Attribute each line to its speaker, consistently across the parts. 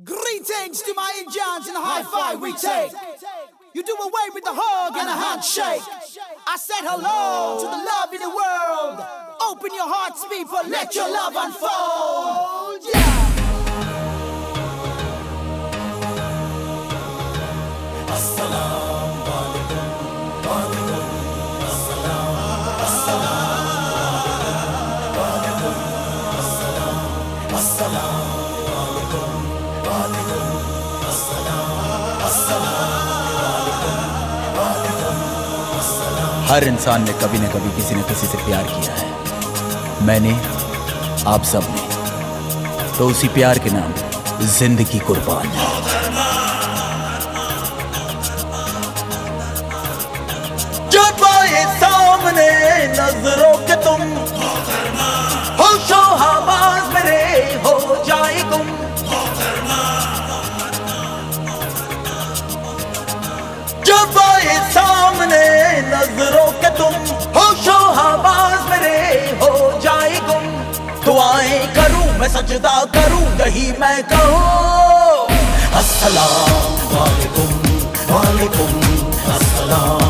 Speaker 1: Greetings to my Indians in the high five we take. You do away with the hug and a handshake. I said hello to the love in the world. Open your hearts, people, let your love unfold.
Speaker 2: हर इंसान ने कभी न कभी किसी न किसी से प्यार किया है। मैंने, आप सबने। तो उसी प्यार के नाम ज़िंदगी कुर्बान।
Speaker 3: जो पाए सामने नज़रों के तुम मैं सजदा करूँ यही मैं कहूँ अस्सलाम वालेकुम वालेकुम अस्सलाम।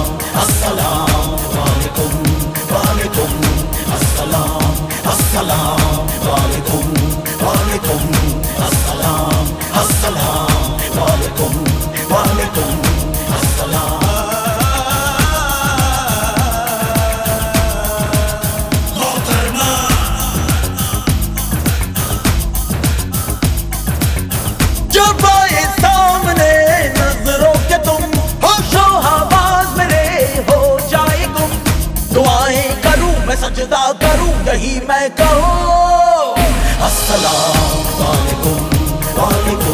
Speaker 3: दुआएँ करूँ मैं सजदा करूँ यही मैं कहूँ। अस्सलाम वालेकुम वालेकुम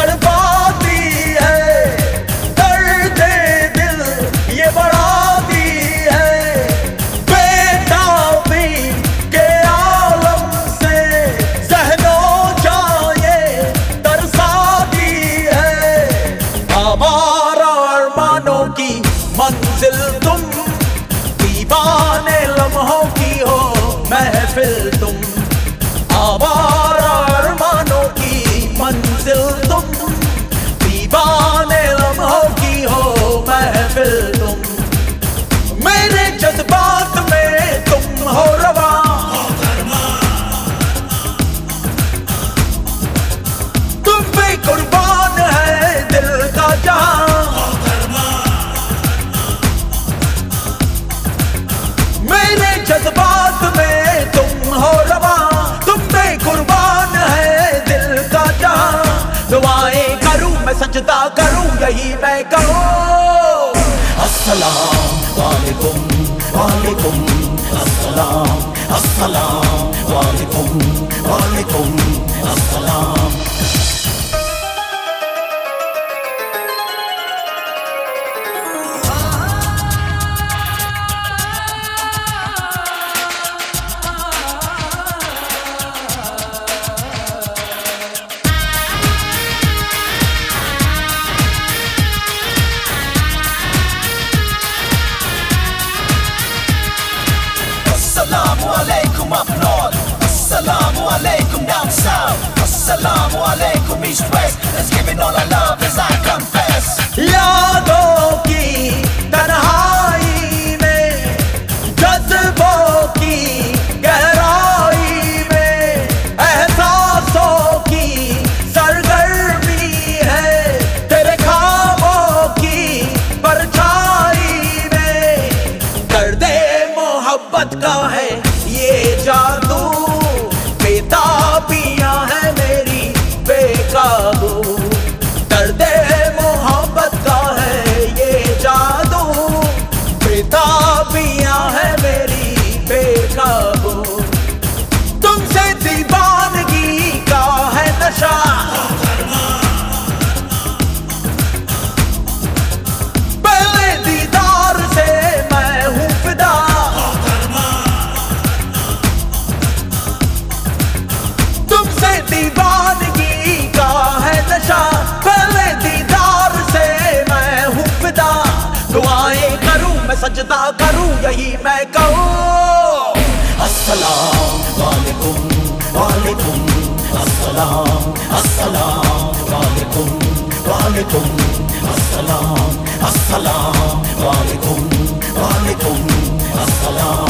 Speaker 3: तड़पाती है। दर्द दिल ये बढ़ाती है। बेताबी के आलम से सहनो जाए, तरसाती है। हमारा अरमानों की मंजिल तुम, दीवाने लम्हों की हो महफिल तुम। आवारा अरमानों की मंजिल यही मैं कहूँ। अस्सलाम वालेकुम वालेकुम। करूँ, मैं सजदा करूँ, यही मैं कहूँ। वालेकुम वालेकुम, अस्सलाम अस्सलाम वालेकुम वालेकुम, अस्सलाम अस्सलाम वालेकुम वालेकुम, अस्सलाम।